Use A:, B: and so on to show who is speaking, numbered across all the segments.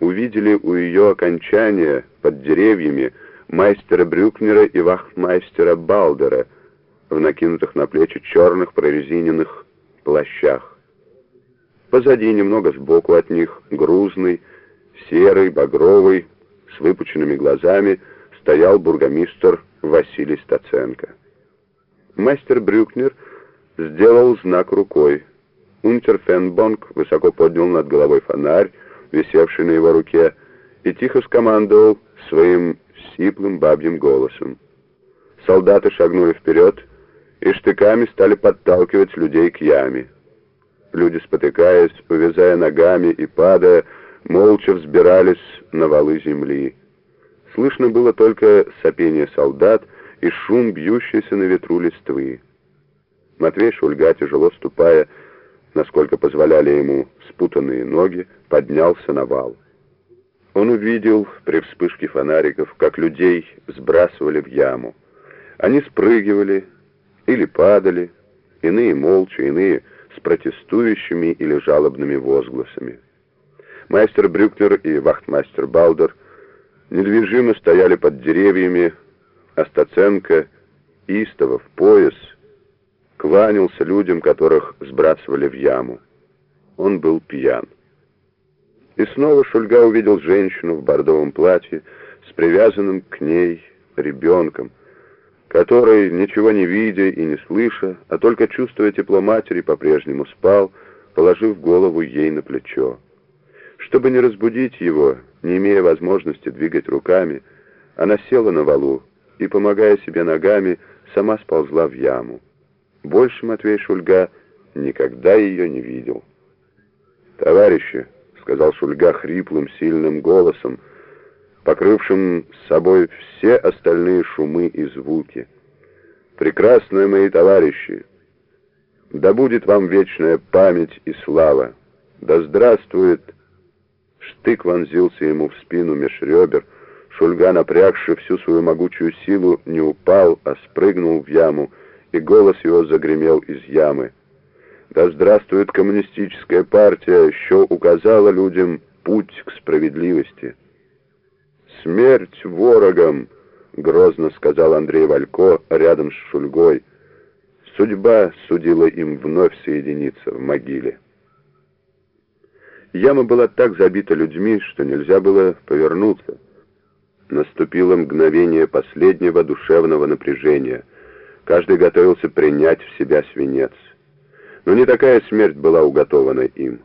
A: увидели у ее окончания под деревьями майстера Брюкнера и вахтмайстера Балдера в накинутых на плечи черных прорезиненных плащах. Позади, немного сбоку от них, грузный, серый, багровый, с выпученными глазами, стоял бургомистр Василий Стаценко. Мастер Брюкнер сделал знак рукой. Унтерфенбонг высоко поднял над головой фонарь, висевший на его руке, и тихо скомандовал своим сиплым бабьим голосом. Солдаты шагнули вперед и штыками стали подталкивать людей к яме. Люди, спотыкаясь, увязая ногами и падая, молча взбирались на валы земли. Слышно было только сопение солдат и шум бьющейся на ветру листвы. Матвей Шульга, тяжело ступая, насколько позволяли ему спутанные ноги, поднялся на вал. Он увидел при вспышке фонариков, как людей сбрасывали в яму. Они спрыгивали или падали, иные молча, иные с протестующими или жалобными возгласами. Мастер Брюкнер и вахтмастер Балдер недвижимо стояли под деревьями, а Стаценко, истово в пояс, кланялся людям, которых сбрасывали в яму. Он был пьян. И снова Шульга увидел женщину в бордовом платье с привязанным к ней ребенком, который, ничего не видя и не слыша, а только чувствуя тепло матери, по-прежнему спал, положив голову ей на плечо. Чтобы не разбудить его, не имея возможности двигать руками, она села на валу и, помогая себе ногами, сама сползла в яму. Больше Матвей Шульга никогда ее не видел. «Товарищи», — сказал Шульга хриплым, сильным голосом, покрывшим собой все остальные шумы и звуки. «Прекрасные мои товарищи! Да будет вам вечная память и слава! Да здравствует...» Штык вонзился ему в спину меж ребер, Шульга, напрягши всю свою могучую силу, не упал, а спрыгнул в яму, и голос его загремел из ямы. Да здравствует коммунистическая партия, еще указала людям путь к справедливости. «Смерть ворогам!» — грозно сказал Андрей Валько рядом с Шульгой. Судьба судила им вновь соединиться в могиле. Яма была так забита людьми, что нельзя было повернуться. Наступило мгновение последнего душевного напряжения — Каждый готовился принять в себя свинец. Но не такая смерть была уготована им.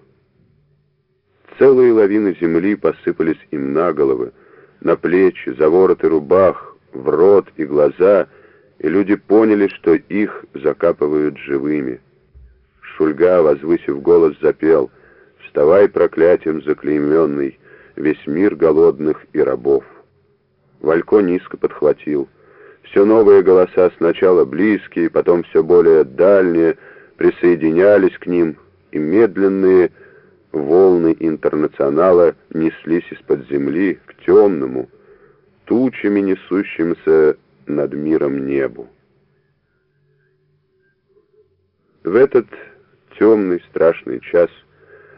A: Целые лавины земли посыпались им на головы, на плечи, за ворот и рубах, в рот и глаза, и люди поняли, что их закапывают живыми. Шульга, возвысив голос, запел «Вставай, проклятием заклейменный, весь мир голодных и рабов». Валько низко подхватил — все новые голоса, сначала близкие, потом все более дальние, присоединялись к ним, и медленные волны интернационала неслись из-под земли к темному, тучами несущимся над миром небу. В этот темный страшный час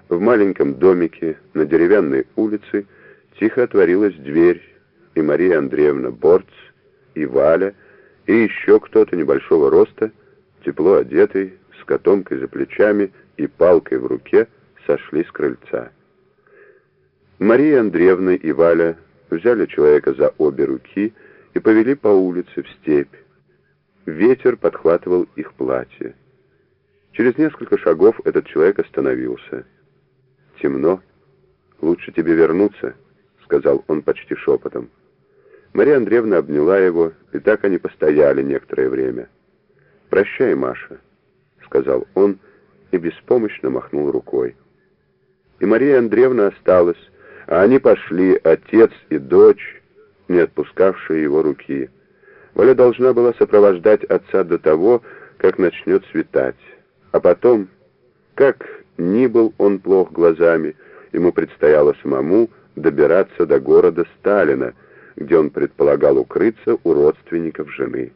A: в маленьком домике на деревянной улице тихо отворилась дверь, и Мария Андреевна Борц и Валя, и еще кто-то небольшого роста, тепло одетый, с котомкой за плечами и палкой в руке, сошли с крыльца. Мария Андреевна и Валя взяли человека за обе руки и повели по улице в степь. Ветер подхватывал их платье. Через несколько шагов этот человек остановился. «Темно. Лучше тебе вернуться», — сказал он почти шепотом. Мария Андреевна обняла его, и так они постояли некоторое время. «Прощай, Маша», — сказал он и беспомощно махнул рукой. И Мария Андреевна осталась, а они пошли, отец и дочь, не отпускавшие его руки. Валя должна была сопровождать отца до того, как начнет светать. А потом, как ни был он плох глазами, ему предстояло самому добираться до города Сталина, где он предполагал укрыться у родственников жены.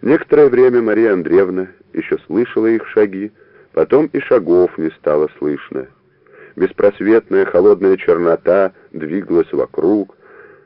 A: Некоторое время Мария Андреевна еще слышала их шаги, потом и шагов не стало слышно. беспросветная холодная чернота двигалась вокруг,